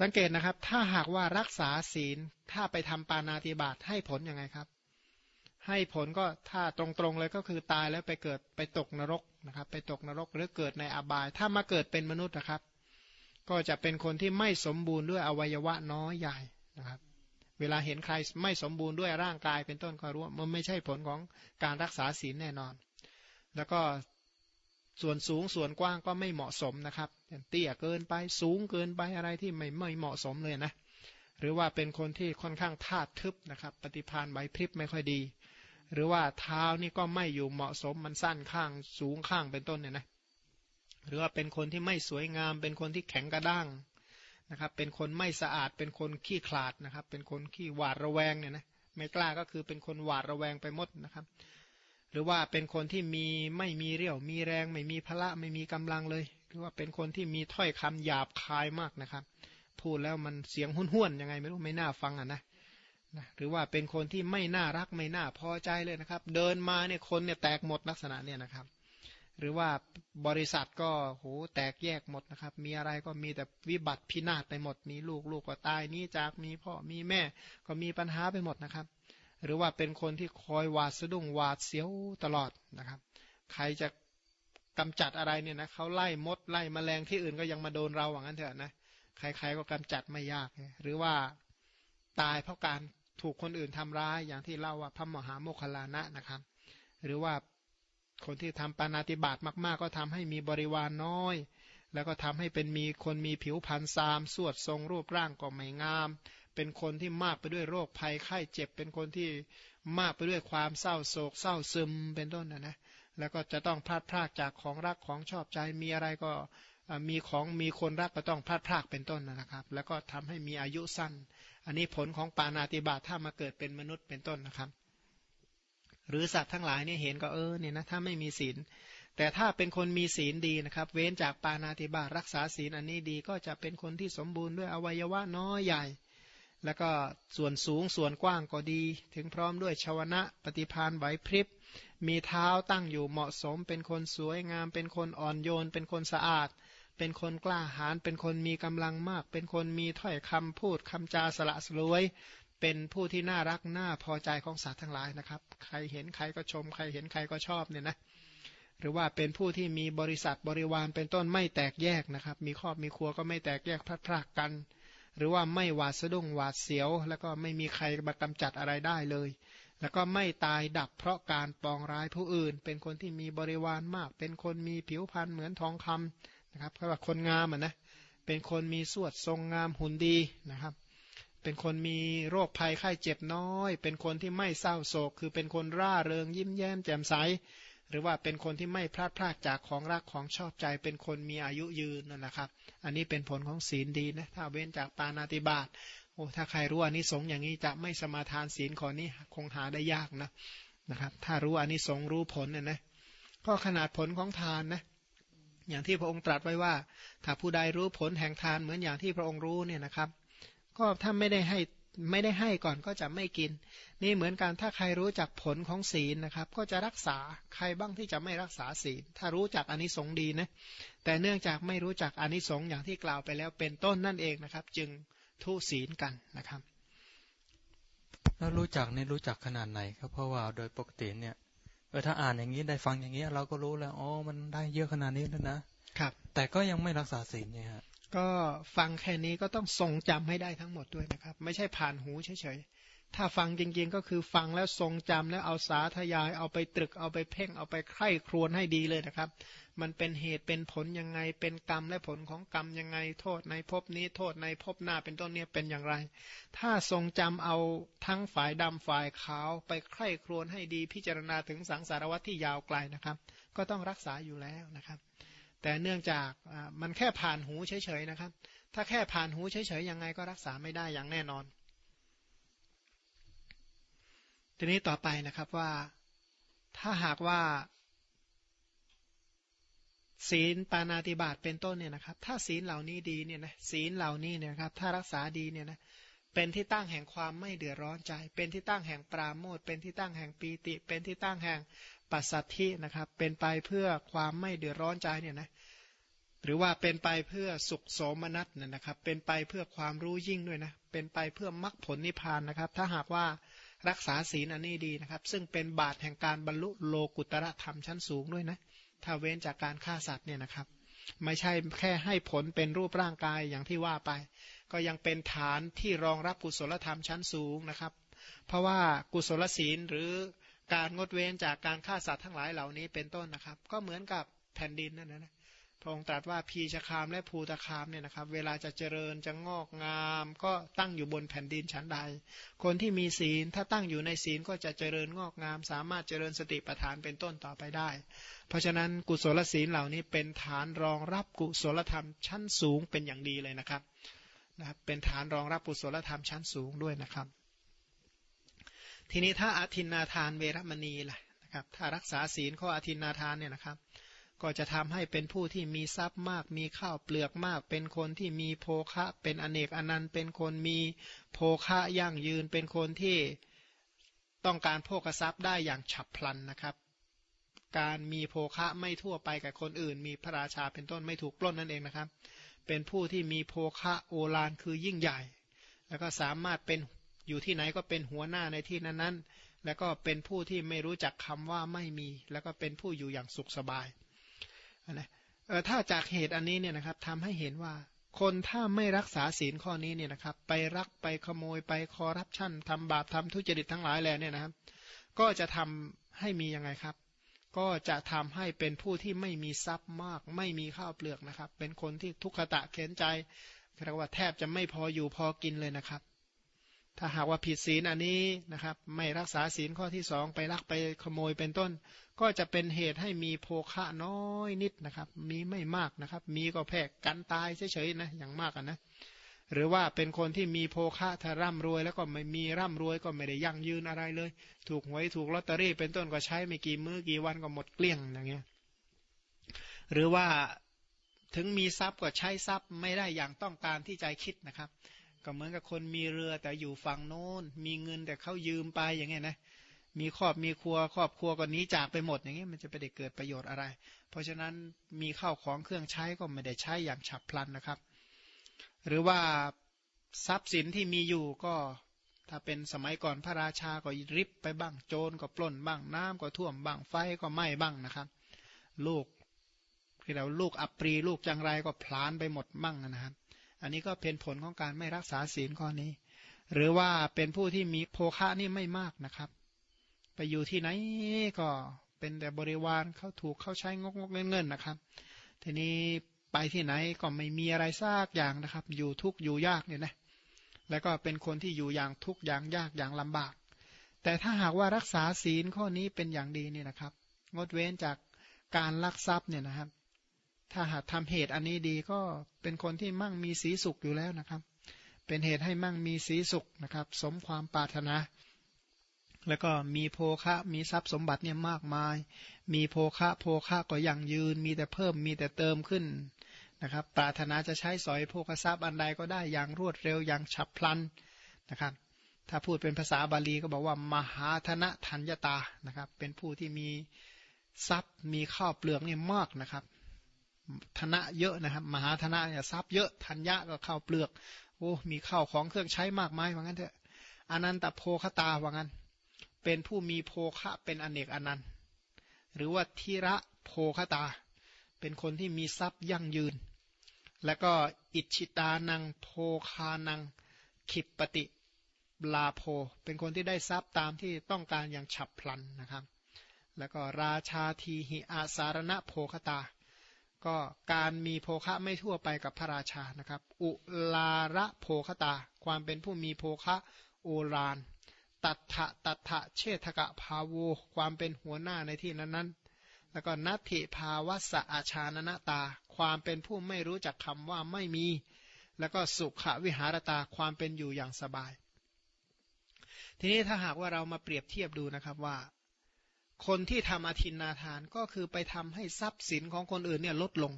สังเกตนะครับ ถ้าหากว่ารักษาศีล ถ้าไปทำปานาติบาตให้ผลยังไงครับ ให้ผลก็ถ้าตรงๆเลยก็คือตายแล้วไปเกิดไปตกนรกนะครับ ไปตกนรกหรือเกิดในอบาย ถ้ามาเกิดเป็นมนุษย์นะครับ ก็จะเป็นคนที่ไม่สมบูรณ์ด้วยอวัยวะน้อยใหญ่นะครับ เวลาเห็นใครไม่สมบูรณ์ด้วยร่างกายเป็นต้นก็รู้ว่ามันไม่ใช่ผลของการรักษาศีลแน่นอน แล้วก็ ส่วนสูงส่วนกว้างก็ไม่เหมาะสมนะครับเตี้ยเกินไปสูงเกินไปอะไรที่ไม่ไม่เหมาะสมเลยนะหรือว่าเป็นคนที่ค่อนข้างธาตุทึบนะครับ ปฏิพานไหวพริบไม่ค่อยดี หรือว่าเท้านี่ก็ไม่อยู่เหมาะสมมันสั้นข้างสูงข้างเป็นต้นเนี่ยนะหรือว่าเป็นคนที่ไม่สวยงาม เป็นคนที่แข็งกระด้างนะครับ เป็นคนไม่สะอาดเป็นคนขี้ขลาดนะครับ เป็นคนขี้หวาดระแวงเนี่ยนะไม่กล้าก็คือเป็นคนหวาดระแวงไปหมดนะครับ หรือว่าเป็นคนที่มีไม่มีเรี่ยว มีแรง ไม่มีพละไม่มีกำลังเลย หรือว่าเป็นคนที่มีถ้อยคำหยาบคายมากนะครับ พูดแล้วมันเสียงห้วนๆยังไงไม่รู้ไม่น่าฟังอะนะนะหรือว่าเป็นคนที่ไม่น่ารักไม่น่าพอใจเลยนะครับ เดินมาเนี่ยคนเนี่ยแตกหมดลักษณะเนี่ยนะครับ หรือว่าบริษัทก็โหแตกแยกหมดนะครับ มีอะไรก็มีแต่วิบัติพินาศไปหมด มีลูกลูกก็ตายนี้จากมีพ่อมีแม่ก็มีปัญหาไปหมดนะครับ หรือว่าเป็นคนที่คอยหวาดสะดุ้งหวาดเสียวตลอดนะครับ ใครจะกำจัดอะไรเนี่ยนะเขาไล่มดไล่มแมลงที่อื่นก็ยังมาโดนเราอย่างนั้นเถอะนะใครๆก็กำจัดไม่ยาก หรือว่าตายเพราะการถูกคนอื่นทำร้ายอย่างที่เล่าว่าพระมหาโมคคลานะนะครับ หรือว่าคนที่ทำปานาติบาตมาก ๆ ก็ทำให้มีบริวารนน้อย แล้วก็ทำให้เป็นมีคนมีผิวพรรณซาม สวดทรงรูปร่างก็ไม่งาม เป็นคนที่มากไปด้วยโรคภัยไข้เจ็บ เป็นคนที่มากไปด้วยความเศร้าโศก เศร้าซึมเป็นต้นนะนะแล้วก็จะต้องพลาดพลาดจากของรักของชอบใจมีอะไรก็มีของมีคนรักก็ต้องพลาดพลาดเป็นต้นนะครับ แล้วก็ทำให้มีอายุสั้น อันนี้ผลของปานาติบาถ้ามาเกิดเป็นมนุษย์เป็นต้นนะครับ หรือสัตว์ทั้งหลายเนี่ยเห็นก็เออเนี่ยนะถ้าไม่มีศีล แต่ถ้าเป็นคนมีศีลดีนะครับ เว้นจากปานาติบาตรักษาศีลอันนี้ดีก็จะเป็นคนที่สมบูรณ์ด้วยอวัยวะน้อยใหญ่ แล้วก็ส่วนสูงส่วนกว้างก็ดี ถึงพร้อมด้วยชาวนะปฏิพานไหวพริบ มีเท้าตั้งอยู่เหมาะสม เป็นคนสวยงาม เป็นคนอ่อนโยน เป็นคนสะอาด เป็นคนกล้าหาญเป็นคนมีกำลังมาก เป็นคนมีถ้อยคำพูดคำจาสละสลวย เป็นผู้ที่น่ารักน่าพอใจของสัตว์ทั้งหลายนะครับ ใครเห็นใครก็ชม ใครเห็นใครก็ชอบเนี่ยนะหรือว่าเป็นผู้ที่มีบริษัทบริวารเป็นต้นไม่แตกแยกนะครับ มีครอบมีครัวก็ไม่แตกแยกพลัดพรากกัน หรือว่าไม่หวาดสะดุ้งหวาดเสียว แล้วก็ไม่มีใครมากำจัดอะไรได้เลย แล้วก็ไม่ตายดับเพราะการปองร้ายผู้อื่น เป็นคนที่มีบริวารมาก เป็นคนมีผิวพรรณเหมือนทองคำนะครับเขาว่าคนงามอะนะเป็นคนมีสวดทรงงามหุ่นดีนะครับเป็นคนมีโรคภัยไข้เจ็บน้อย เป็นคนที่ไม่เศร้าโศก คือเป็นคนร่าเริงยิ้มแย้มแจ่มใส หรือว่าเป็นคนที่ไม่พลาดพลาดจากของรักของชอบใจ เป็นคนมีอายุยืนนั่นแหละครับ อันนี้เป็นผลของศีลดีนะถ้าเว้นจากปานาติบาตโอ้ถ้าใครรู้อันนี้สงอย่างนี้จะไม่สมาทานศีลข้อนี้คงหาได้ยากนะนะครับ ถ้ารู้อันนี้สงรู้ผลเนี่ยนะก็ขนาดผลของทานนะอย่างที่พระองค์ตรัสไว้ว่า ถ้าผู้ใดรู้ผลแห่งทานเหมือนอย่างที่พระองค์รู้เนี่ยนะครับ ก็ถ้าไม่ได้ให้ ไม่ได้ให้ก่อนก็จะไม่กิน นี่เหมือนกันถ้าใครรู้จักผลของศีลนะครับ ก็จะรักษาใครบ้างที่จะไม่รักษาศีล ถ้ารู้จักอนิสงส์ดีนะแต่เนื่องจากไม่รู้จักอนิสงส์อย่างที่กล่าวไปแล้วเป็นต้นนั่นเองนะครับ จึงทุศีลกันนะครับ แล้วรู้จักนี่รู้จักขนาดไหนครับเพราะว่าโดยปกติเนี่ยเออถ้าอ่านอย่างนี้ได้ฟังอย่างนี้เราก็รู้แล้วอ๋อมันได้เยอะขนาดนี้แล้วนะครับ แต่ก็ยังไม่รักษาศีลเนี่ยฮะ ก็ฟังแค่นี้ก็ต้องทรงจำให้ได้ทั้งหมดด้วยนะครับ ไม่ใช่ผ่านหูเฉยๆ ถ้าฟังจริงๆก็คือฟังแล้วทรงจำแล้วเอาสาธยาย เอาไปตรึกเอาไปเพ่งเอาไปใคร่ครวญให้ดีเลยนะครับ มันเป็นเหตุเป็นผลยังไง เป็นกรรมและผลของกรรมยังไงโทษในภพนี้โทษในภพหน้าเป็นต้นเนี่ยเป็นอย่างไร ถ้าทรงจำเอาทั้งฝ่ายดำฝ่ายขาว ไปใคร่ครวญให้ดีพิจารณาถึงสังสารวัตที่ยาวไกลนะครับ ก็ต้องรักษาอยู่แล้วนะครับ แต่เนื่องจากมันแค่ผ่านหูเฉยๆนะครับ ถ้าแค่ผ่านหูเฉยๆยังไงก็รักษาไม่ได้อย่างแน่นอน ทีนี้ต่อไปนะครับว่าถ้าหากว่า ศีลปานาติบาตเป็นต้นเนี่ยนะครับ ถ้าศีลเหล่านี้ดีเนี่ยนะศีลเหล่านี้เนี่ยครับถ้ารักษาดีเนี่ยนะเป็นที่ตั้งแห่งความไม่เดือดร้อนใจ เป็นที่ตั้งแห่งปราโมทเป็นที่ตั้งแห่งปีติ เป็นที่ตั้งแห่ง ปัสสัทธินะครับ เป็นไปเพื่อความไม่เดือดร้อนใจเนี่ยนะหรือว่าเป็นไปเพื่อสุขโสมนัสเนี่ยนะครับ เป็นไปเพื่อความรู้ยิ่งด้วยนะ เป็นไปเพื่อมรรคผลนิพพานนะครับ ถ้าหากว่ารักษาศีลอันนี้ดีนะครับ ซึ่งเป็นบาตแห่งการบรรลุโลกุตระธรรมชั้นสูงด้วยนะ ถ้าเว้นจากการฆ่าสัตว์เนี่ยนะครับ ไม่ใช่แค่ให้ผลเป็นรูปร่างกายอย่างที่ว่าไป ก็ยังเป็นฐานที่รองรับกุศลธรรมชั้นสูงนะครับ เพราะว่ากุศลศีลหรือ การงดเว้นจากการฆ่าสัตว์ทั้งหลายเหล่านี้เป็นต้นนะครับ ก็เหมือนกับแผ่นดินนั่นนะพระองค์ตรัสว่าพีชคามและภูตคามเนี่ยนะครับ เวลาจะเจริญจะงอกงาม ก็ตั้งอยู่บนแผ่นดินชั้นใด คนที่มีศีลถ้าตั้งอยู่ในศีลก็จะเจริญงอกงาม สามารถเจริญสติปัฏฐานเป็นต้นต่อไปได้ เพราะฉะนั้นกุศลศีลเหล่านี้เป็นฐานรองรับกุศลธรรมชั้นสูงเป็นอย่างดีเลยนะครับนะครับเป็นฐานรองรับกุศลธรรมชั้นสูงด้วยนะครับ ทีนี้ถ้าอาทินนาทานเวรมณีล่ะนะครับ ถ้ารักษาศีลข้ออาทินนาทานเนี่ยนะครับ ก็จะทำให้เป็นผู้ที่มีทรัพย์มาก มีข้าวเปลือกมาก เป็นคนที่มีโภคะ เป็นอเนกอนันต์ เป็นคนมีโภคะยั่งยืน เป็นคนที่ต้องการโภคทรัพย์ได้อย่างฉับพลันนะครับ การมีโภคะไม่ทั่วไปกับคนอื่น มีพระราชาเป็นต้นไม่ถูกปล้นนั่นเองนะครับ เป็นผู้ที่มีโภคะโอฬารคือยิ่งใหญ่ แล้วก็สามารถเป็น อยู่ที่ไหนก็เป็นหัวหน้าในที่นั้นๆ แล้วก็เป็นผู้ที่ไม่รู้จักคำว่าไม่มี แล้วก็เป็นผู้อยู่อย่างสุขสบายนะถ้าจากเหตุอันนี้เนี่ยนะครับทำให้เห็นว่าคนถ้าไม่รักษาศีลข้อนี้เนี่ยนะครับ ไปรักไปขโมยไปคอรับชั่นทำบาปทำทุจริตทั้งหลายแหล่เนี่ยนะครับ ก็จะทำให้มียังไงครับ ก็จะทำให้เป็นผู้ที่ไม่มีทรัพย์มาก ไม่มีข้าวเปลือกนะครับ เป็นคนที่ทุกขตะเข็นใจเรียกว่าแทบจะไม่พออยู่พอกินเลยนะครับ ถ้าหากว่าผิดศีลอันนี้นะครับ ไม่รักษาศีลข้อที่สองไปรักไปขโมยเป็นต้น ก็จะเป็นเหตุให้มีโภคะน้อยนิดนะครับ มีไม่มากนะครับ มีก็แพ้กันตายเฉยๆนะอย่างมากนะ หรือว่าเป็นคนที่มีโภคะถ้าร่ำรวย แล้วก็ไม่มีร่ำรวยก็ไม่ได้ยั่งยืนอะไรเลย ถูกหวยถูกลอตเตอรี่ เป็นต้นก็ใช้ไม่กี่มือ้อกี่วันก็หมดเกลี้ยงอย่างเงี้ยหรือว่าถึงมีทรัพย์ก็ใช้ทรัพย์ไม่ได้อย่างต้องการที่ใจคิดนะครับ ก็เหมือนกับคนมีเรือแต่อยู่ฝั่งโน้น มีเงินแต่เขายืมไปอย่างเงี้ยนะมีครอบมีครัวครอบครัวก็หนีจากไปหมดอย่างนี้ยมันจะไปได้เกิดประโยชน์อะไร เพราะฉะนั้นมีข้าวของเครื่องใช้ก็ไม่ได้ใช้อย่างฉับพลันนะครับ หรือว่าทรัพย์สินที่มีอยู่ก็ถ้าเป็นสมัยก่อนพระราชาก็ริบไปบ้างโจรก็ปล้นบ้างน้ำก็ท่วมบ้างไฟก็ไหม้บ้างนะครับ ลูกที่เราลูกอัปรีลูกจังไรก็พลานไปหมดบ้างนะครับ อันนี้ก็เป็นผลของการไม่รักษาศีลข้อนี้ หรือว่าเป็นผู้ที่มีโภคะนี่ไม่มากนะครับ ไปอยู่ที่ไหนก็เป็นแต่บริวารเขาถูกเขาใช้งกงกเงินเงินนะครับ ทีนี้ไปที่ไหนก็ไม่มีอะไรซากอย่างนะครับ อยู่ทุกอยู่ยากเนี่ยนะแล้วก็เป็นคนที่อยู่อย่างทุกอย่างยากอย่างลำบาก แต่ถ้าหากว่ารักษาศีลข้อนี้เป็นอย่างดีเนี่ยนะครับ งดเว้นจากการลักทรัพย์เนี่ยนะครับ ถ้าหากทำเหตุอันนี้ดีก็เป็นคนที่มั่งมีสีสุขอยู่แล้วนะครับ เป็นเหตุให้มั่งมีสีสุขนะครับ สมความปรารถนา แล้วก็มีโภคะ มีทรัพย์สมบัติเนี่ยมากมาย มีโภคะ โภคะก็ยังยืน มีแต่เพิ่ม มีแต่เติมขึ้นนะครับ ปรารถนาจะใช้สอยโภคทรัพย์อันใดก็ได้อย่างรวดเร็ว อย่างฉับพลันนะครับ ถ้าพูดเป็นภาษาบาลีก็บอกว่ามหาธนะทัญญตา นะครับ เป็นผู้ที่มีทรัพย์ มีข้าวเปลือกนี่มากนะครับ ธนะเยอะนะครับ มหาธนะเนี่ยทรัพย์เยอะธัญญะก็ข้าวเปลือกโอ้มีข้าวของเครื่องใช้มากมายว่างั้นเถอะอนันตโภคตาว่างั้น เป็นผู้มีโภคะเป็นอเนกอนันต์ หรือว่าทิระโภคตา เป็นคนที่มีทรัพย์ยั่งยืน แล้วก็อิชิตานังโภคานังขิปปติลาโภเป็นคนที่ได้ทรัพย์ตามที่ต้องการอย่างฉับพลันนะครับ แล้วก็ราชาทีหิอาสารณะโภคตา ก็การมีโภคะไม่ทั่วไปกับพระราชานะครับ อุลาระโภคตา ความเป็นผู้มีโภคะโอราน ตัทะตัทะเชษฐกะภาวูความเป็นหัวหน้าในที่นั้นนั้นแล้วก็นัตถิภาวสะอาชานนตา ความเป็นผู้ไม่รู้จักคำว่าไม่มี แล้วก็สุขวิหารตา ความเป็นอยู่อย่างสบาย ทีนี้ถ้าหากว่าเรามาเปรียบเทียบดูนะครับว่า คนที่ทำอธินนาทานก็คือไปทำให้ทรัพย์สินของคนอื่นเนี่ยลดลง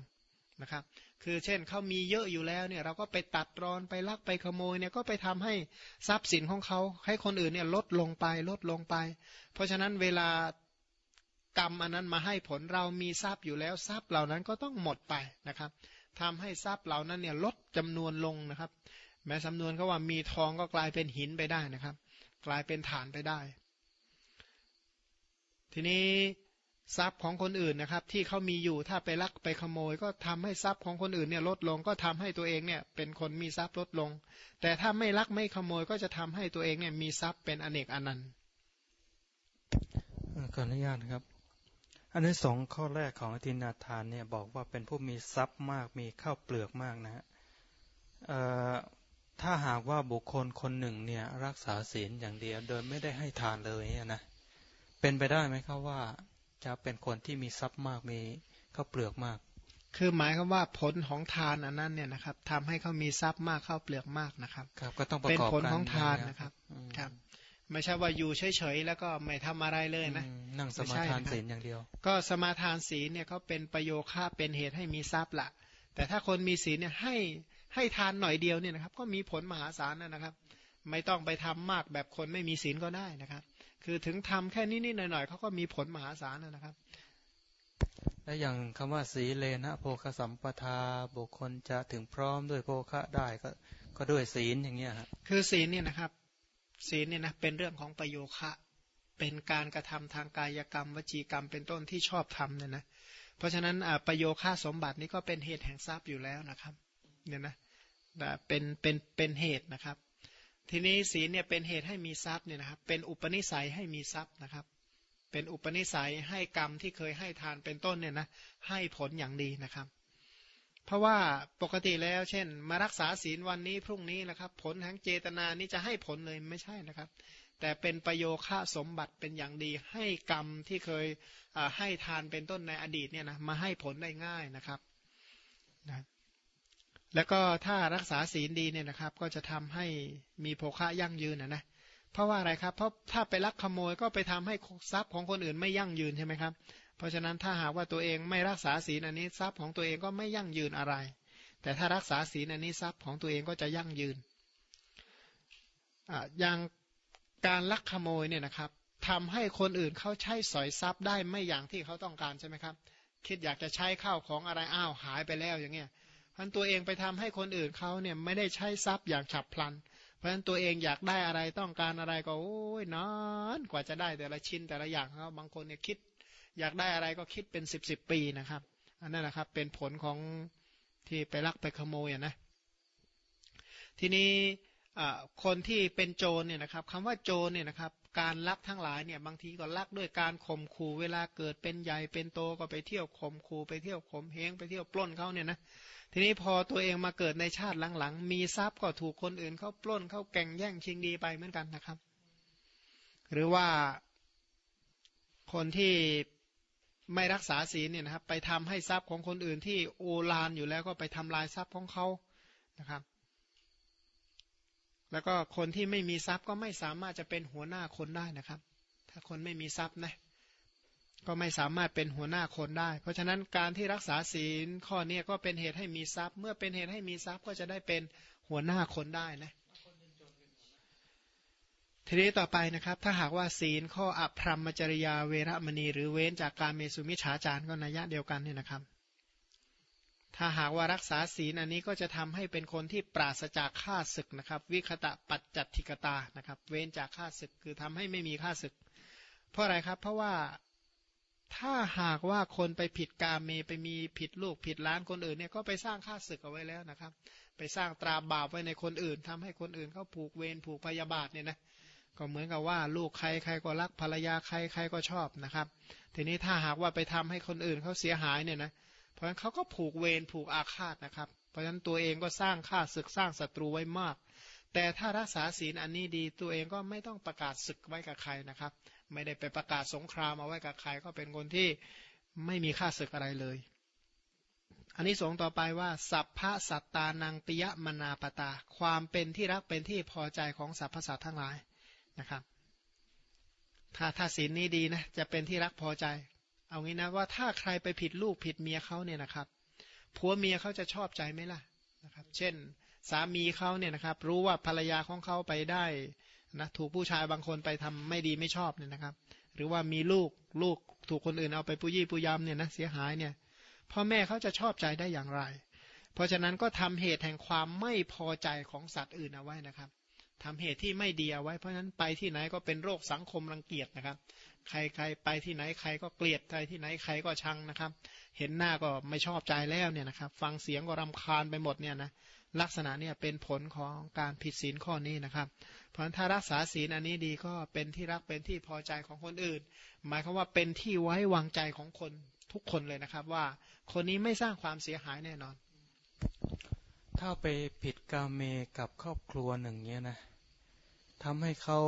นะครับ คือเช่นเขามีเยอะอยู่แล้วเนี่ยเราก็ไปตัดรอนไปลักไปขโมยเนี่ยก็ไปทำให้ทรัพย์สินของเขาให้คนอื่นเนี่ยลดลงไปลดลงไป เพราะฉะนั้นเวลากรรมอันนั้นมาให้ผลเรามีทรัพย์อยู่แล้วทรัพย์เหล่านั้นก็ต้องหมดไปนะครับทำให้ทรัพย์เหล่านั้นเนี่ยลดจำนวนลงนะครับ แม้จำนวนก็ว่ามีทองก็กลายเป็นหินไปได้นะครับ กลายเป็นฐานไปได้ ทีนี้ทรัพย์ของคนอื่นนะครับ ที่เขามีอยู่ถ้าไปลักไปขโมย ก็ทำให้ทรัพย์ของคนอื่นเนี่ยลดลงก็ทำให้ตัวเองเนี่ยเป็นคนมีทรัพย์ลดลง แต่ถ้าไม่ลักไม่ขโมยก็จะทำให้ตัวเองเนี่ยมีทรัพย์เป็นอเนกอนันต์ขออนุญาตครับ อันนี้สองข้อแรกของอธินาทานเนี่ยบอกว่าเป็นผู้มีทรัพย์มากมีข้าวเปลือกมากนะฮะถ้าหากว่าบุคคลคนหนึ่งเนี่ยรักษาศีลอย่างเดียวโดยไม่ได้ให้ทานเลยเนี่ยนะ เป็นไปได้ไหมครับว่าจะเป็นคนที่มีทรัพย์มากมีข้าวเปลือกมาก คือหมายความว่าผลของทานอันนั้นเนี่ยนะครับทำให้เขามีทรัพย์มากข้าวเปลือกมากนะครับครับ ก็ต้องประกอบเป็นผลของทานนะครับครับไม่ใช่ว่าอยู่เฉยๆแล้วก็ไม่ทำอะไรเลยนะนั่งสมาทานศีลอย่างเดียว ก็สมาทานศีลเนี่ยเขาเป็นประโยค่าเป็นเหตุให้มีทรัพย์ละแต่ถ้าคนมีศีลเนี่ยให้ให้ทานหน่อยเดียวเนี่ยนะครับ ก็มีผลมหาศาลนะครับ ไม่ต้องไปทำมากแบบคนไม่มีศีลก็ได้นะครับ คือถึงทำแค่นิดๆหน่อยๆเขาก็มีผลมหาศาลนะครับ และอย่างคำว่าสีเลนะโภคสัมปทาบุคคลจะถึงพร้อมด้วยโภคะได้ก็ก็ด้วยศีลอย่างเงี้ยครับคือศีลเนี่ยนะครับ ศีลเนี่ยนะเป็นเรื่องของประโยคะเป็นการกระทำทางกายกรรม วจีกรรม เป็นต้นที่ชอบทำเนี่ยนะ เพราะฉะนั้นประโยค่าสมบัตินี้ก็เป็นเหตุแห่งทรัพย์อยู่แล้วนะครับ เนี่ยนะเป็นเป็นเป็นเหตุนะครับ ทีนี้ศีลเนี่ยเป็นเหตุให้มีทรัพย์เนี่ยนะครับ เป็นอุปนิสัยให้มีทรัพย์นะครับ เป็นอุปนิสัยให้กรรมที่เคยให้ทานเป็นต้นเนี่ยนะให้ผลอย่างดีนะครับ เพราะว่าปกติแล้ว เช่น มารักษาศีลวันนี้พรุ่งนี้นะครับ ผลทางเจตนานี้จะให้ผลเลยไม่ใช่นะครับ แต่เป็นประโยค่าสมบัติเป็นอย่างดี ให้กรรมที่เคยให้ทานเป็นต้นในอดีตเนี่ยนะมาให้ผลได้ง่ายนะครับนะ แล้วก็ถ้ารักษาศีลดีเนี่ยนะครับ ก็จะทำให้มีโภคะยั่งยืนนะนะเพราะว่าอะไรครับ เพราะถ้าไปลักขโมยก็ไปทำให้ทรัพย์ของคนอื่นไม่ยั่งยืนใช่ไหมครับ เพราะฉะนั้นถ้าหากว่าตัวเองไม่รักษาศีลอันนี้ทรัพย์ของตัวเองก็ไม่ยั่งยืนอะไร แต่ถ้ารักษาศีลอันนี้ทรัพย์ของตัวเองก็จะยั่งยืนอย่างการลักขโมยเนี่ยนะครับทำให้คนอื่นเขาใช้สอยทรัพย์ได้ไม่อย่างที่เขาต้องการใช่ไหมครับ คิดอยากจะใช้ข้าวของอะไรอ้าวหายไปแล้วอย่างเงี้ย พันตัวเองไปทำให้คนอื่นเขาเนี่ยไม่ได้ใช้ทรัพย์อย่างฉับพลัน เพราะฉะนั้นตัวเองอยากได้อะไรต้องการอะไรก็โอ้ยนานกว่าจะได้แต่ละชิ้นแต่ละอย่างครับบางคนเนี่ยคิด อยากได้อะไรก็คิดเป็นสิบสิบปีนะครับ อันนั้นนะครับเป็นผลของที่ไปลักไปขโมยนะ ทีนี้คนที่เป็นโจรเนี่ยนะครับคำว่าโจรเนี่ยนะครับ การลักทั้งหลายเนี่ยบางทีก็ลักด้วยการข่มขู่เวลาเกิดเป็นใหญ่เป็นโตก็ไปเที่ยวข่มขู่ไปเที่ยวข่มเหงไปเที่ยวปล้นเขาเนี่ยนะทีนี้พอตัวเองมาเกิดในชาติหลังๆ มีทรัพย์ก็ถูกคนอื่นเขาปล้นเขาแก่งแย่งชิงดีไปเหมือนกันนะครับ หรือว่าคนที่ไม่รักษาศีลเนี่ยนะครับ ไปทำให้ทรัพย์ของคนอื่นที่โอลานอยู่แล้วก็ไปทำลายทรัพย์ของเขานะครับ แล้วก็คนที่ไม่มีทรัพย์ก็ไม่สามารถจะเป็นหัวหน้าคนได้นะครับ ถ้าคนไม่มีทรัพย์นะก็ไม่สามารถเป็นหัวหน้าคนได้ เพราะฉะนั้นการที่รักษาศีลข้อนี้ก็เป็นเหตุให้มีทรัพย์ เมื่อเป็นเหตุให้มีทรัพย์ก็จะได้เป็นหัวหน้าคนได้นะทีนี้ต่อไปนะครับ ถ้าหากว่าศีลข้ออภรรมจริยาเวรมณี หรือเว้นจากการเมสุมิฉาจารก็นัยยะเดียวกันเนี่ยนะครับ ถ้าหากว่ารักษาศีลอันนี้ก็จะทำให้เป็นคนที่ปราศจากฆ่าศึกนะครับ วิคตะปัจจัตถิกตานะครับ เว้นจากฆ่าศึกคือทำให้ไม่มีฆ่าศึก เพราะอะไรครับ เพราะว่าถ้าหากว่าคนไปผิดกาเมไปมีผิดลูกผิดล้านคนอื่นเนี่ยก็ไปสร้างค่าศึกเอาไว้แล้วนะครับ ไปสร้างตราบาปไว้ในคนอื่นทำให้คนอื่นเขาผูกเวรผูกพยาบาทเนี่ยนะก็เหมือนกับว่าลูกใครใครก็รักภรรยาใครใครก็ชอบนะครับ ทีนี้ถ้าหากว่าไปทำให้คนอื่นเขาเสียหายเนี่ยนะเพราะฉะนั้นเขาก็ผูกเวรผูกอาฆาตนะครับ เพราะฉะนั้นตัวเองก็สร้างค่าศึกสร้างศัตรูไว้มาก แต่ถ้ารักษาศีลอันนี้ดีตัวเองก็ไม่ต้องประกาศศึกไว้กับใครนะครับ ไม่ได้ไปประกาศสงครามเอาไว้กับใคร ก็เป็นคนที่ไม่มีค่าศึกอะไรเลย อันนี้สงต่อไปว่า สัพพะสัตตานังปิยมนาปตา ความเป็นที่รักเป็นที่พอใจของสรรพสัตว์ทั้งหลายนะครับถ้าถ้าศีลนี้ดีนะจะเป็นที่รักพอใจ เอางี้นะว่าถ้าใครไปผิดลูกผิดเมียเขาเนี่ยนะครับผัวเมียเขาจะชอบใจไหมล่ะนะครับ เช่น สามีเขาเนี่ยนะครับ รู้ว่าภรรยาของเขาไปได้นะถูกผู้ชายบางคนไปทำไม่ดีไม่ชอบเนี่ยนะครับ หรือว่ามีลูกลูกถูกคนอื่นเอาไปปุยี่ปุยำเนี่ยนะเสียหายเนี่ยพ่อแม่เขาจะชอบใจได้อย่างไร เพราะฉะนั้นก็ทำเหตุแห่งความไม่พอใจของสัตว์อื่นเอาไว้นะครับทำเหตุที่ไม่ดีเอาไว้เพราะฉะนั้นไปที่ไหนก็เป็นโรคสังคมรังเกียจนะครับ ใครใครไปที่ไหนใครก็เกลียดใครที่ไหนใครก็ชังนะครับ เห็นหน้าก็ไม่ชอบใจแล้วเนี่ยนะครับ ฟังเสียงก็รำคาญไปหมดเนี่ยนะลักษณะเนี่ยเป็นผลของการผิดศีลข้อนี้นะครับ เพราะฉะนั้นถ้ารักษาศีลอันนี้ดีก็เป็นที่รักเป็นที่พอใจของคนอื่น หมายความว่าเป็นที่ไว้วางใจของคนทุกคนเลยนะครับว่าคนนี้ไม่สร้างความเสียหายแน่นอน ถ้าไปผิดกาเมกับครอบครัวหนึ่งเนี้ยนะทำให้เขา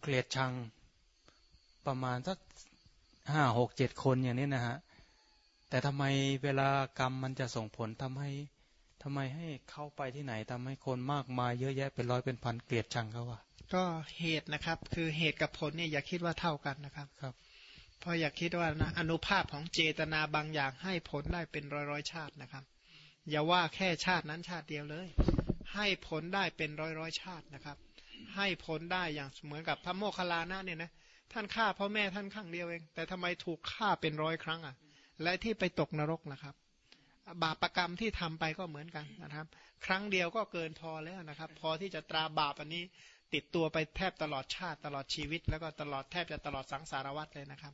เกลียดชังประมาณสักห้าหกเจ็ดคนอย่างนี้นะฮะ แต่ทำไมเวลากรรมมันจะส่งผลทำให้ทำไมให้เข้าไปที่ไหนทำให้คนมากมายเยอะแยะเป็นร้อยเป็นพันเกลียดชังเขาวะก็เหตุนะครับ คือเหตุกับผลเนี่ยอย่าคิดว่าเท่ากันนะครับครับเพราะอยากคิดว่านะอนุภาพของเจตนาบางอย่างให้ผลได้เป็นร้อยร้อยชาตินะครับ อย่าว่าแค่ชาตินั้นชาติเดียวเลย ให้ผลได้เป็นร้อยร้อยชาตินะครับ ให้ผลได้อย่างเหมือนกับพระโมคคัลลานะเนี่ยนะท่านฆ่าพ่อแม่ท่านครั้งเดียวเอง แต่ทำไมถูกฆ่าเป็นร้อยครั้งอะ และที่ไปตกนรกนะครับ บาปรกรรมที่ทำไปก็เหมือนกันนะครับ ครั้งเดียวก็เกินพอแล้วนะครับ พอที่จะตราบาปอันนี้ติดตัวไปแทบตลอดชาติตลอดชีวิต แล้วก็ตลอดแทบจะตลอดสังสารวัฏเลยนะครับ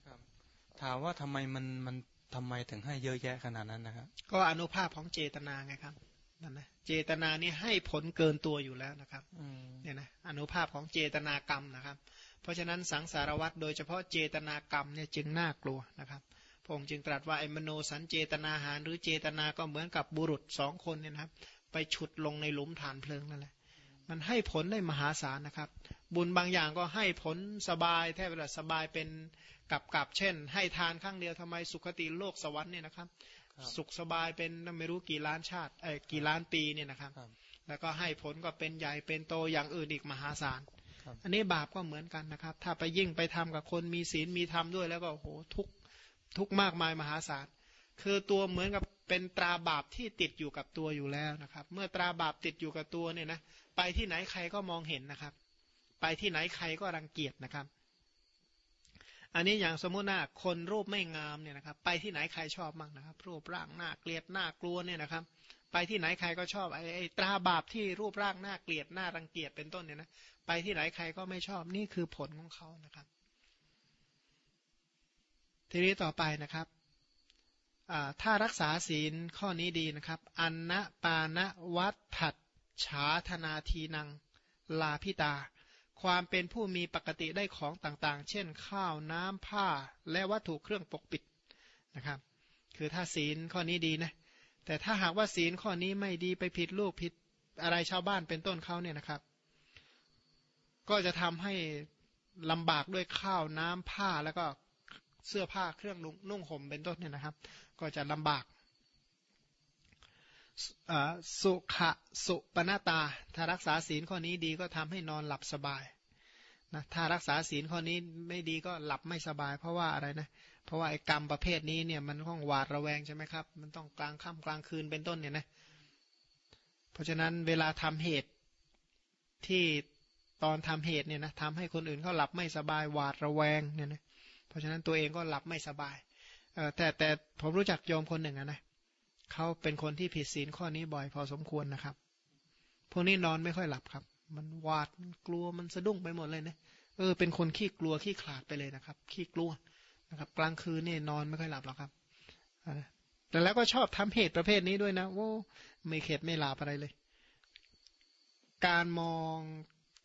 ถามว่าทำไมมันมันทำไมถึงให้เยอะแยะขนาดนั้นนะครับ ก็อนุภาพของเจตนาไงครับ นั่นนะเจตนานี่ให้ผลเกินตัวอยู่แล้วนะครับเนี่ยนะอนุภาพของเจตนากรรมนะครับ เพราะฉะนั้นสังสารวัฏโดยเฉพาะเจตนากรรมเนี่ยจึงน่ากลัวนะครับพระองค์จึงตรัสว่าไอ้มโนสันเจตนาหาร หรือเจตนาก็เหมือนกับบุรุษสองคนเนี่ยนะครับ ไปฉุดลงในหลุมฐานเพลิงนั่นแหละมันให้ผลได้มหาศาลนะครับ บุญบางอย่างก็ให้ผลสบายแทบจะสบายเป็นกับกับเช่น ให้ทานครั้งเดียวทำไมสุขติโลกสวรรค์เนี่ยนะครับ สุขสบายเป็นไม่รู้กี่ล้านชาติเออกี่ล้านปีเนี่ยนะครับ แล้วก็ให้ผลก็เป็นใหญ่เป็นโตอย่างอื่นอีกมหาศาล อันนี้บาปก็เหมือนกันนะครับ ถ้าไปยิ่งไปทำกับคนมีศีลมีธรรมด้วยแล้วก็โหทุกทุกมากมายมหาศาล คือตัวเหมือนกับเป็นตราบาปที่ติดอยู่กับตัวอยู่แล้วนะครับ เมื่อตราบาปติดอยู่กับตัวเนี่ยนะ ไปที่ไหนใครก็มองเห็นนะครับ ไปที่ไหนใครก็รังเกียจนะครับ อันนี้อย่างสมมุติหน้าคนรูปไม่งามเนี่ยนะครับ ไปที่ไหนใครชอบมั่งนะครับ รูปร่างหน้าเกลียดหน้ากลัวเนี่ยนะครับ ไปที่ไหนใครก็ชอบไอ้ตราบาปที่รูปร่างหน้าเกลียดหน้ารังเกียจเป็นต้นเนี่ยนะไปที่ไหนใครก็ไม่ชอบนี่คือผลของเขานะครับ ทีนี้ต่อไปนะครับถ้ารักษาศีลข้อนี้ดีนะครับ อันนะปานะวัฏถัดฉาธนาทีนังลาพิตา ความเป็นผู้มีปกติได้ของต่างๆ เช่น ข้าวน้ำผ้าและวัตถุเครื่องปกปิดนะครับ คือถ้าศีลข้อนี้ดีนะ แต่ถ้าหากว่าศีลข้อนี้ไม่ดีไปผิดลูกผิดอะไรชาวบ้านเป็นต้นเขาเนี่ยนะครับ ก็จะทำให้ลำบากด้วยข้าวน้ำผ้าแล้วก็เสื้อผ้าเครื่องนุ่งห่มเป็นต้นเนี่ยนะครับ ก็จะลำบาก สุขะสุปนาตา ถ้ารักษาศีลข้อนี้ดีก็ทำให้นอนหลับสบายนะถ้ารักษาศีลข้อนี้ไม่ดีก็หลับไม่สบาย เพราะว่าอะไรนะเพราะว่าไอ้กรรมประเภทนี้เนี่ยมันต้องหวาดระแวงใช่ไหมครับ มันต้องกลางค่ำกลางคืนเป็นต้นเนี่ยนะเพราะฉะนั้นเวลาทำเหตุที่ตอนทำเหตุเนี่ยนะทำให้คนอื่นเขาหลับไม่สบายหวาดระแวงเนี่ยนะเพราะฉะนั้นตัวเองก็หลับไม่สบายเออแต่แต่ผมรู้จักโยมคนหนึ่งนะ เขาเป็นคนที่ผิดศีลข้อนี้บ่อยพอสมควรนะครับ พวกนี้นอนไม่ค่อยหลับครับ มันหวาดมันกลัวมันสะดุ้งไปหมดเลยนะเออเป็นคนขี้กลัวขี้ขลาดไปเลยนะครับ ขี้กลัวนะครับ กลางคืนเนี่ยนอนไม่ค่อยหลับหรอกครับแต่แล้วก็ชอบทำเหตุประเภทนี้ด้วยนะโอ้ไม่เข็ดไม่หลับอะไรเลย การมอง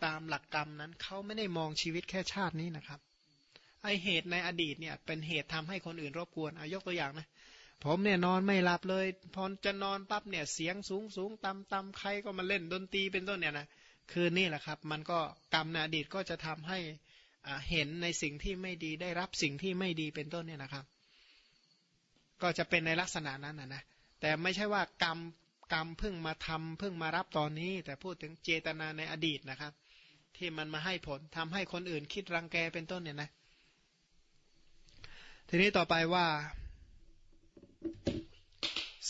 ตามหลักกรรมนั้นเขาไม่ได้มองชีวิตแค่ชาตินี้นะครับไอเหตุในอดีตเนี่ย เป็นเหตุทำให้คนอื่นรบกวนเอายกตัวอย่างนะ ผมเนี่ยนอนไม่หลับเลย พอจะนอนปั๊บเนี่ยเสียงสูงสูงต่ำต่ำใครก็มาเล่นดนตรีเป็นต้นเนี่ยนะคือนี่แหละครับ มันก็กรรมในอดีตก็จะทำให้เห็นในสิ่งที่ไม่ดีได้รับสิ่งที่ไม่ดีเป็นต้นเนี่ยนะครับ ก็จะเป็นในลักษณะนั้นนะนะแต่ไม่ใช่ว่ากรรมกรรมเพิ่งมาทำเพิ่งมารับตอนนี้ แต่พูดถึงเจตนาในอดีตนะครับ ที่มันมาให้ผลทำให้คนอื่นคิดรังแกเป็นต้นเนี่ยนะ ทีนี้ต่อไปว่า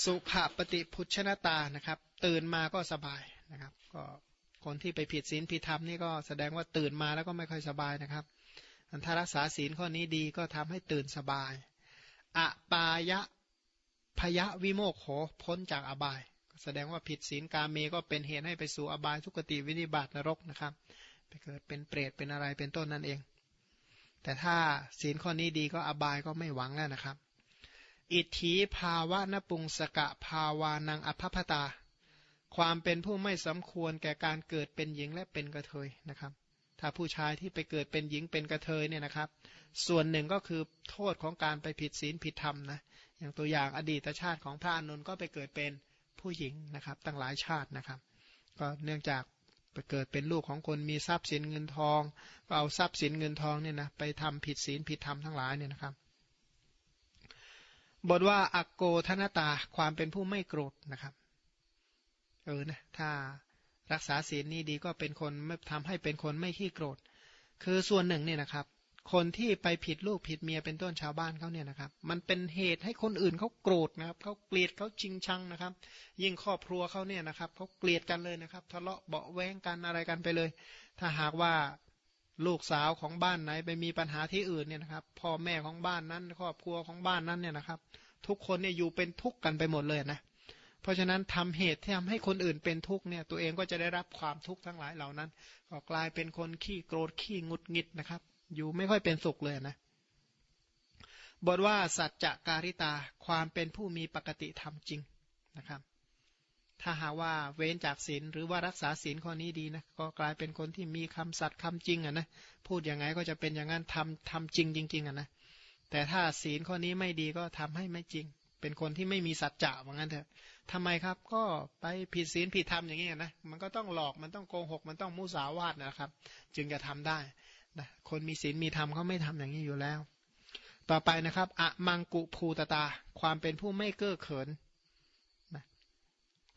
สุขปฏิพุชนตานะครับ ตื่นมาก็สบายนะครับ ก็คนที่ไปผิดศีลผิดธรรมนี่ก็แสดงว่าตื่นมาแล้วก็ไม่ค่อยสบายนะครับอันถ้ารักษาศีลข้อนี้ดีก็ทำให้ตื่นสบายอปายะพยะวิโมกโขพ้นจากอบาย แสดงว่าผิดศีลกาเมก็เป็นเหตุให้ไปสู่อบายทุกติวินิบาตนรกนะครับ ไปเกิดเป็นเปรตเป็นอะไรเป็นต้นนั่นเอง แต่ถ้าศีลข้อนี้ดีก็อบายก็ไม่หวังแล้วนะครับ อิทธิภาวะนปุงสกะภาวานังอภพตา ความเป็นผู้ไม่สมควรแก่การเกิดเป็นหญิงและเป็นกระเทยนะครับ ถ้าผู้ชายที่ไปเกิดเป็นหญิงเป็นกระเทยเนี่ยนะครับ ส่วนหนึ่งก็คือโทษของการไปผิดศีลผิดธรรมนะ อย่างตัวอย่างอดีตชาติของพระอนุนก็ไปเกิดเป็นผู้หญิงนะครับ ตั้งหลายชาตินะครับ ก็เนื่องจากไปเกิดเป็นลูกของคนมีทรัพย์สินเงินทองก็เอาทรัพย์สินเงินทองเนี่ยนะไปทำผิดศีลผิดธรรมทั้งหลายเนี่ยนะครับ บทว่าอักโกธนตาความเป็นผู้ไม่โกรธนะครับ เออนะถ้ารักษาศีลนี้ดีก็เป็นคนไม่ทำให้เป็นคนไม่ขี้โกรธ คือส่วนหนึ่งเนี่ยนะครับ คนที่ไปผิดลูกผิดเมียเป็นต้นชาวบ้านเขาเนี่ยนะครับ มันเป็นเหตุให้คนอื่นเขาโกรธนะครับเขาเกลียดเขาจิงชังนะครับ ยิ่งครอบครัวเขาเนี่ยนะครับเขาเกลียดกันเลยนะครับ ทะเลาะเบาแวงกันอะไรกันไปเลย ถ้าหากว่า ลูกสาวของบ้านไหนไปมีปัญหาที่อื่นเนี่ยนะครับ พ่อแม่ของบ้านนั้นครอบครัวของบ้านนั้นเนี่ยนะครับ ทุกคนเนี่ยอยู่เป็นทุกข์กันไปหมดเลยนะเพราะฉะนั้นทำเหตุที่ทำให้คนอื่นเป็นทุกข์เนี่ยตัวเองก็จะได้รับความทุกข์ทั้งหลายเหล่านั้น ก็กลายเป็นคนขี้โกรธขี้งุดหงิดนะครับ อยู่ไม่ค่อยเป็นสุขเลยนะบทว่าสัจจะการิตาความเป็นผู้มีปกติธรรมจริงนะครับ ถ้าหาว่าเว้นจากศีลหรือว่ารักษาศีลข้อนี้ดีนะก็กลายเป็นคนที่มีคำสัตย์คำจริงอะนะพูดยังไงก็จะเป็นอย่างนั้นทำทำจริงจริงๆอะนะแต่ถ้าศีลข้อนี้ไม่ดีก็ทำให้ไม่จริง เป็นคนที่ไม่มีสัจจะว่างั้นเถอะทำไมครับก็ไปผิดศีลผิดธรรมอย่างนี้นะ มันก็ต้องหลอกมันต้องโกหกมันต้องมุสาวาทนะครับ จึงจะทำได้นะคนมีศีลมีธรรมเขาไม่ทำอย่างนี้อยู่แล้ว ต่อไปนะครับอะมังกุภูตตา ความเป็นผู้ไม่เก้อเขิน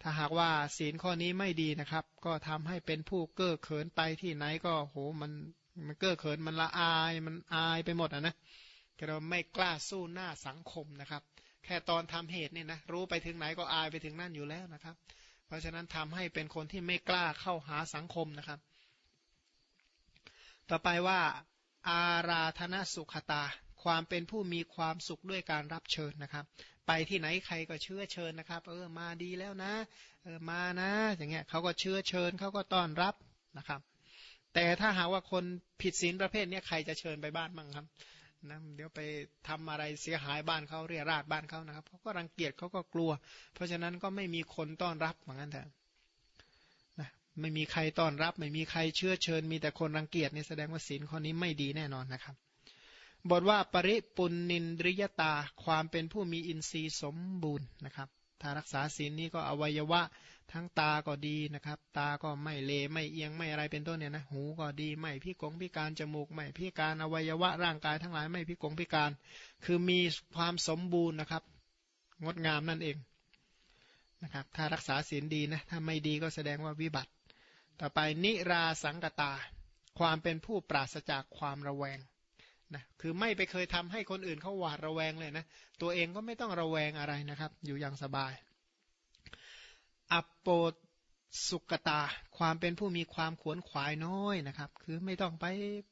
ถ้าหากว่าศีลข้อนี้ไม่ดีนะครับ ก็ทำให้เป็นผู้เก้อเขินไปที่ไหนก็โหมันมันเก้อเขินมันละอายมันอายไปหมดอะนะเราไม่กล้าสู้หน้าสังคมนะครับ แค่ตอนทำเหตุเนี่ยนะรู้ไปถึงไหนก็อายไปถึงนั่นอยู่แล้วนะครับ เพราะฉะนั้นทำให้เป็นคนที่ไม่กล้าเข้าหาสังคมนะครับ ต่อไปว่าอาราธนสุขตา ความเป็นผู้มีความสุขด้วยการรับเชิญนะครับ ไปที่ไหนใครก็เชื้อเชิญนะครับ เออมาดีแล้วนะ เออมานะ อย่างเงี้ยเขาก็เชื้อเชิญเขาก็ต้อนรับนะครับ แต่ถ้าหาว่าคนผิดศีลประเภทนี้ใครจะเชิญไปบ้านบ้างครับนะเดี๋ยวไปทำอะไรเสียหายบ้านเขาเรียราดบ้านเขานะครับเขาก็รังเกียจเขาก็กลัว เพราะฉะนั้นก็ไม่มีคนต้อนรับเหมือนกันแต่ไม่มีใครต้อนรับ ไม่มีใครเชื่อเชิญ มีแต่คนรังเกียจนี่แสดงว่าศีลข้อนี้ไม่ดีแน่นอนนะครับ บทว่าปริปุณนินริยตาความเป็นผู้มีอินทรีย์สมบูรณ์นะครับ ถ้ารักษาศีลนี้ก็อวัยวะทั้งตาก็ดีนะครับ ตาก็ไม่เลไม่เอียงไม่อะไรเป็นต้นเนี่ยนะหูก็ดีไม่พิกงพิการจมูกไม่พิการอวัยวะร่างกายทั้งหลายไม่พิกงพิการ คือมีความสมบูรณ์นะครับ งดงามนั่นเองนะครับ ถ้ารักษาศีลดีนะถ้าไม่ดีก็แสดงว่าวิบัติ ต่อไปนิราสังกตา ความเป็นผู้ปราศจากความระแวง นะคือไม่ไปเคยทำให้คนอื่นเขาหวาดระแวงเลยนะ ตัวเองก็ไม่ต้องระแวงอะไรนะครับ อยู่อย่างสบาย อัปโปสุกตา ความเป็นผู้มีความขวนขวายน้อยนะครับ คือไม่ต้องไป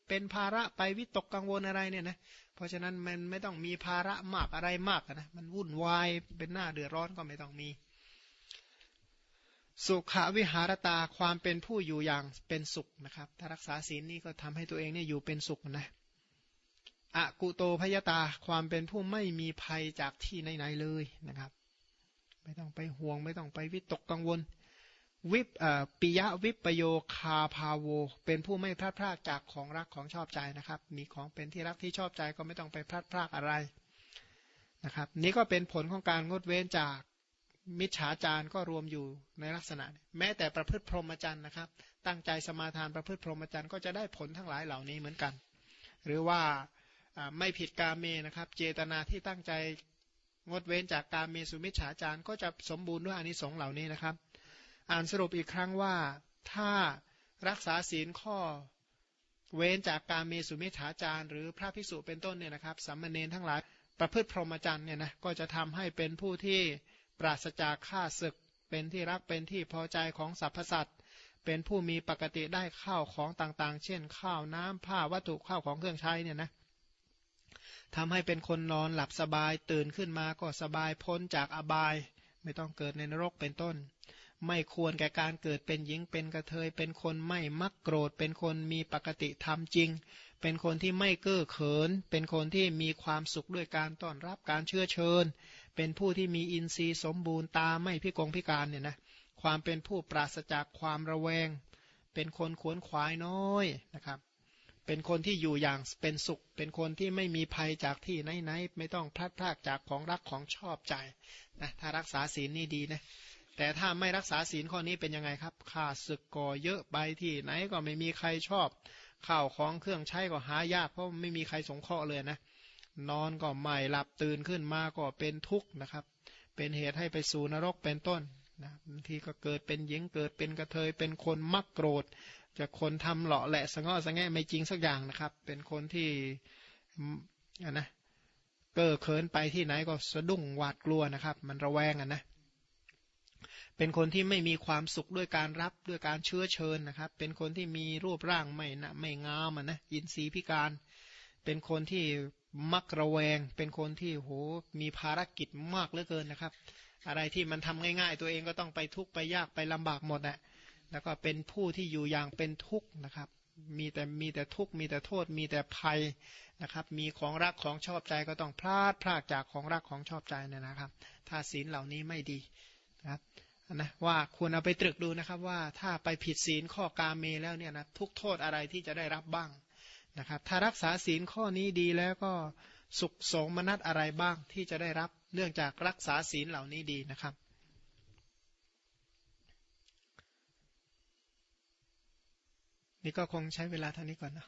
เป็นภาระไปวิตกกังวลอะไรเนี่ยนะ เพราะฉะนั้นมันไม่ต้องมีภาระมากอะไรมากนะ มันวุ่นวายเป็นหน้าเดือดร้อนก็ไม่ต้องมี สุขวิหารตาความเป็นผู้อยู่อย่างเป็นสุขนะครับ ถ้ารักษาศีลนี่ก็ทำให้ตัวเองเนี่ยอยู่เป็นสุขนะ อะกุโตพยตาความเป็นผู้ไม่มีภัยจากที่ไหนๆเลยนะครับ ไม่ต้องไปห่วงไม่ต้องไปวิตกกังวล วิปปิยะวิปโยคาพาโว เป็นผู้ไม่พลาดพลาดจากของรักของชอบใจนะครับ มีของเป็นที่รักที่ชอบใจก็ไม่ต้องไปพลาดพลาดอะไรนะครับ นี่ก็เป็นผลของการงดเว้นจากมิจฉาจารก็รวมอยู่ในลักษณะ แม้แต่ประพฤติพรหมจรรย์นะครับ ตั้งใจสมาทานประพฤติพรหมจรรย์ก็จะได้ผลทั้งหลายเหล่านี้เหมือนกัน หรือว่า ไม่ผิดกาเมนะครับ เจตนาที่ตั้งใจงดเว้นจากการเมสุมิจฉาจารก็จะสมบูรณ์ด้วยอานิสงส์เหล่านี้นะครับ อ่านสรุปอีกครั้งว่าถ้ารักษาศีลข้อเว้นจากการเมสุมิจฉาจารหรือพระภิกษุเป็นต้นเนี่ยนะครับสัมมเนนทั้งหลายประพฤติพรหมจรรย์เนี่ยนะก็จะทำให้เป็นผู้ที่ปราศจากข้าศึก เป็นที่รักเป็นที่พอใจของสรรพสัตว์เป็นผู้มีปกติได้ข้าวของต่างๆ เช่น ข้าวน้ำผ้าวัตถุข้าวของเครื่องใช้เนี่ยนะ ทำให้เป็นคนนอนหลับสบายตื่นขึ้นมาก็สบายพ้นจากอบาย ไม่ต้องเกิดในนรกเป็นต้น ไม่ควรแก่การเกิดเป็นหญิงเป็นกระเทยเป็นคนไม่มักโกรธ เป็นคนมีปกติธรรมจริง เป็นคนที่ไม่เก้อเขิน เป็นคนที่มีความสุขด้วยการต้อนรับการเชื่อเชิญ เป็นผู้ที่มีอินทรีย์สมบูรณ์ตาไม่พิกงพิการเนี่ยนะความเป็นผู้ปราศจากความระแวง เป็นคนขวนขวายน้อยนะครับ เป็นคนที่อยู่อย่างเป็นสุข เป็นคนที่ไม่มีภัยจากที่ไหนๆไม่ต้องพลัดพรากจากของรักของชอบใจนะถ้ารักษาศีลนี่ดีนะแต่ถ้าไม่รักษาศีลข้อนี้เป็นยังไงครับข่าศึกก่อเยอะไปที่ไหนก็ไม่มีใครชอบข้าวของเครื่องใช้ก็หายากเพราะไม่มีใครสงเคราะห์เลยนะนอนก็ไม่หลับตื่นขึ้นมาก็เป็นทุกข์นะครับ เป็นเหตุให้ไปสู่นรกเป็นต้นนะบางทีก็เกิดเป็นหญิงเกิดเป็นกระเทยเป็นคนมักโกรธ จะคนทำเหลาะแหละสงอสงแงไม่จริงสักอย่างนะครับ เป็นคนที่นะเก้อเขินไปที่ไหนก็สะดุ้งหวาดกลัวนะครับ มันระแวงอะนะเป็นคนที่ไม่มีความสุขด้วยการรับด้วยการเชื้อเชิญนะครับ เป็นคนที่มีรูปร่างไม่นะไม่งามอะนะอินทรีย์พิการ เป็นคนที่มักระแวง เป็นคนที่โหมีภารกิจมากเหลือเกินนะครับ อะไรที่มันทำง่าย ๆ ตัวเองก็ต้องไปทุกข์ไปยากไปลำบากหมดแหละ แล้วก็เป็นผู้ที่อยู่อย่างเป็นทุกข์นะครับ มีแต่มีแต่ทุกข์มีแต่โทษ มีแต่ภัยนะครับ มีของรักของชอบใจก็ต้องพลาดพลาดจากของรักของชอบใจเนี่ยนะครับ ถ้าศีลเหล่านี้ไม่ดีนะครับนะว่าควรเอาไปตรึกดูนะครับว่าถ้าไปผิดศีลข้อกาเมแล้วเนี่ยนะทุกโทษอะไรที่จะได้รับบ้างนะครับ ถ้ารักษาศีลข้อนี้ดีแล้วก็สุขสงมนัตอะไรบ้างที่จะได้รับเนื่องจากรักษาศีลเหล่านี้ดีนะครับ นี่ก็คงใช้เวลาเท่านี้ก่อนนะ